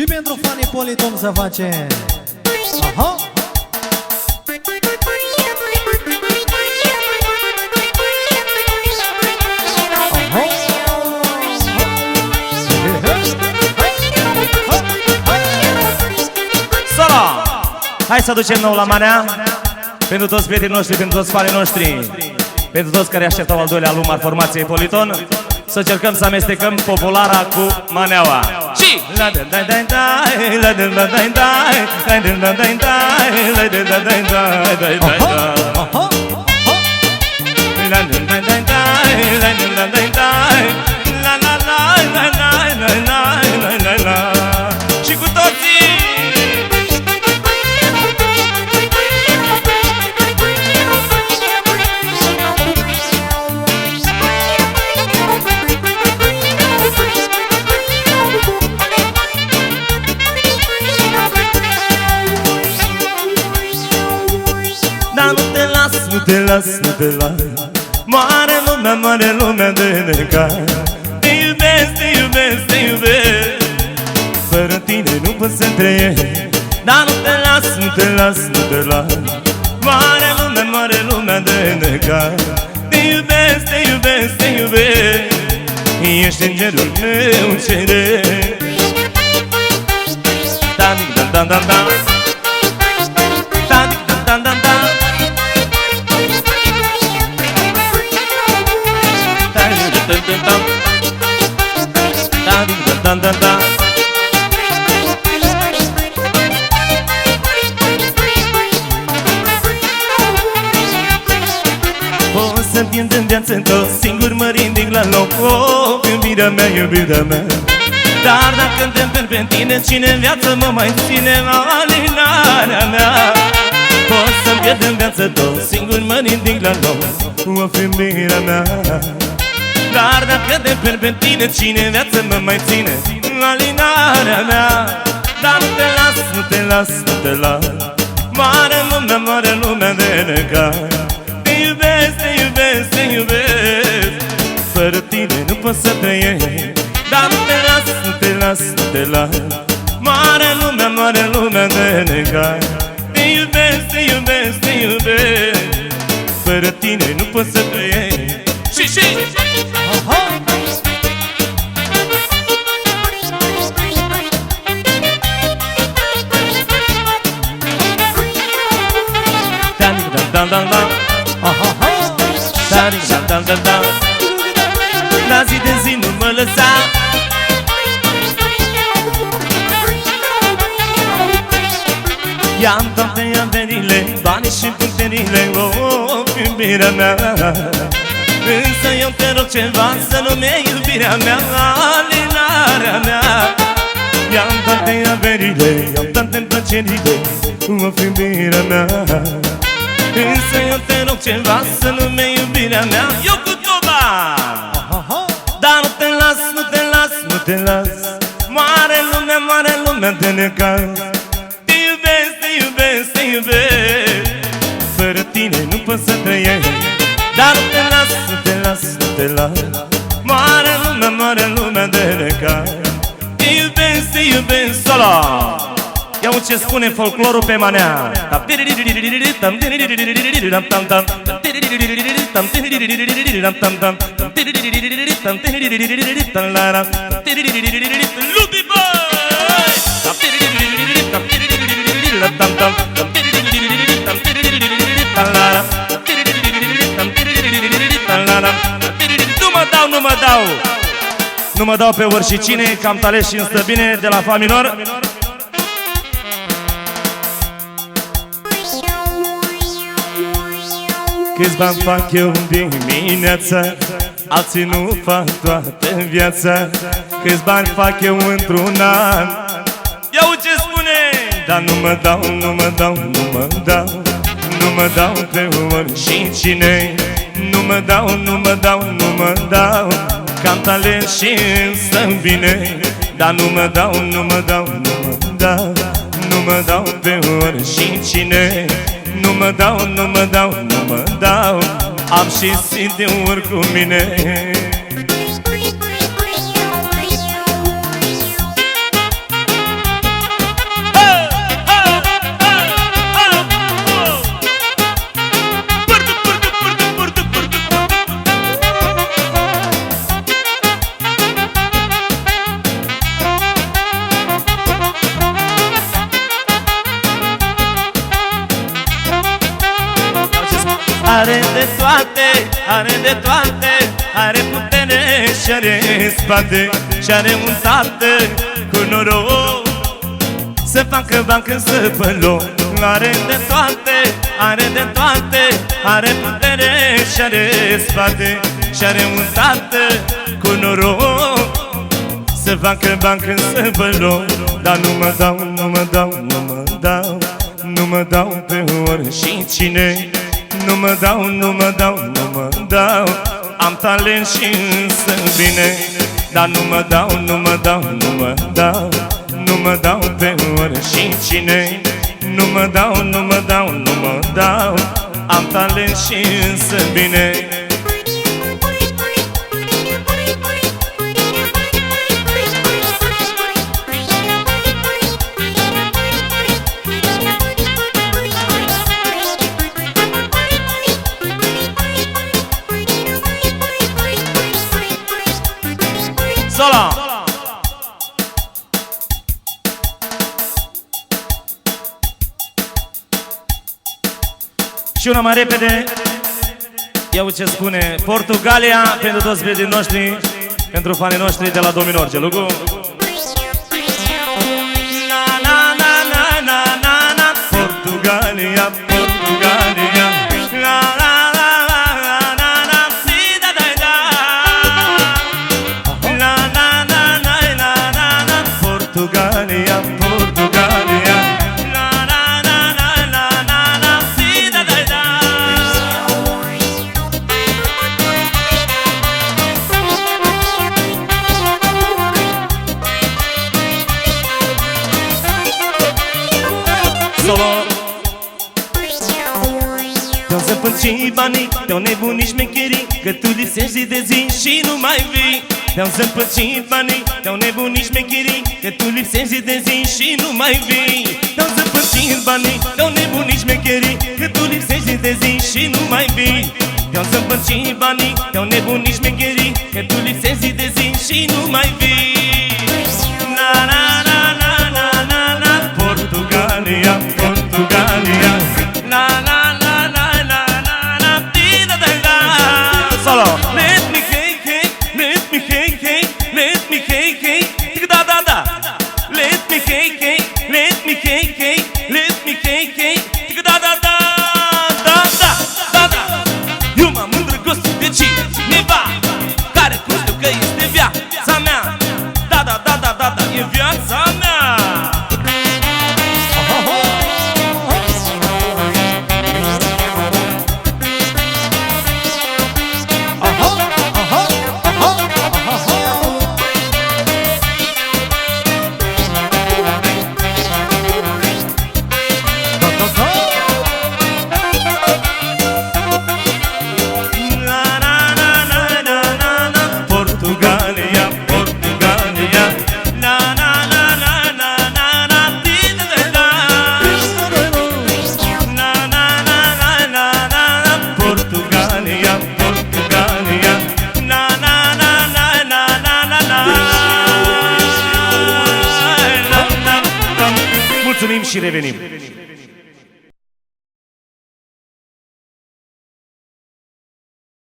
Și pentru fanii Politon să face Aha! Aha! Solo! Hai să ducem nou la manea Pentru toți prietenii noștri, pentru toți fanii noștri Pentru toți care așteptau al doilea album al formației Politon Să încercăm să amestecăm populara cu maneaua Și! La te las, nu te las. Mare lumea, mare lumea de necai Te iubesc, te iubesc, te iubesc. Fără tine nu pot să trăiesc. Dar nu te las, nu te las, nu te las. Mare lumea, mare lumea de necai Te iubesc, te iubesc, te iubesc. Ești îngerul meu ceresc. Da, da, da, da, da Pot să pierd în viață tot singur mă ridic la loc. Oh, iubirea mea, iubirea mea. Dar dacă îndemn pe tine, cine în viață mă mai ține alinarea mea? Pot să-mi pierd în viață tot singur mă ridic la loc. Oh, iubirea mea dar dacă de pierd pe tine, cine în viață mă mai ține? Alinarea mea. Dar nu te las, nu te las, nu te las. Mare lume, mare lume de necai Te iubesc, te iubesc, te iubesc. Fără tine nu pot să trăiesc. Dar nu te las, nu te las, nu te las. Mare lume, mare lume de necai Te iubesc, te iubesc, te iubesc. Fără tine nu pot să trăiesc şi şi Aha. Dan dan dan dan Aha ha Dan dan dan dan dan Nazi denzi numaralı sağ Yandan beyan deniyle, danışıp deniyle, oh, oh, oh bir ana. Însă eu te rog ceva să nu-mi iei iubirea mea Alinarea mea. I-am toate averile, i-am toate plăcerile Oh, iubirea mea. Însă eu te rog ceva să nu-mi iei iubirea mea. Eu cu toba! Aha! dar nu te las, nu te las, nu te las. Mare lume, mare lume de necaz Te iubesc, te iubesc, te iubesc lume, mare lume de necaz Te iubesc, te iubesc, solo Ia ce spune folclorul pe manea Lupi Nu mă dau, nu mă dau Nu mă dau pe oricine, cam tale și înstă bine de la fa minor Câți bani fac eu în dimineața Alții nu fac toată viața. Câți bani fac eu într-un an? Ia ce spune! Dar nu mă dau, nu mă dau, nu mă dau. Nu mă dau pe oricine Nu mă dau, nu mă dau, nu mă dau Cam talent și însă bine. Dar nu mă dau, nu mă dau, nu mă dau Nu mă dau pe oricine Nu mă dau, nu mă dau, nu mă dau. Am și CD-uri cu mine are de toate Are putere și are spate Și are un tată cu noroc. Să facă bancă să pălo Are de toate, are de toate Are putere și are spate Și are un tată cu noroc. Să facă bancă să pălo Dar nu mă dau, nu mă dau, nu mă dau Nu mă dau pe ori și cine Nu mă dau, nu mă dau, nu mă dau. Am talent și însă bine Dar nu mă dau, nu mă dau, nu mă dau. Nu mă dau pe ori și cine Nu mă dau, nu mă dau, nu mă dau. Am talent și însă bine Și una mai repede. Iau ce spune Portugalia pentru toți prietenii noștri Pentru fanii noștri de la Domin Orge. Lugu Te-au zăpăcit banii, te-au nebunit șmecherii Că tu lipsești zi de zi și nu mai vii. Te-au zăpăcit banii, te-au nebunit șmecherii Că tu lipsești zi de zi și nu mai vii. Te-au zăpăcit banii, te-au nebunit șmecherii Că tu lipsești zi de zi și nu mai vii. Te-au zăpăcit banii, te-au nebunit șmecherii Că tu lipsești zi de zi și nu mai vii me cake, cake, let me cake, cake, let me cake, cake. Și revenim!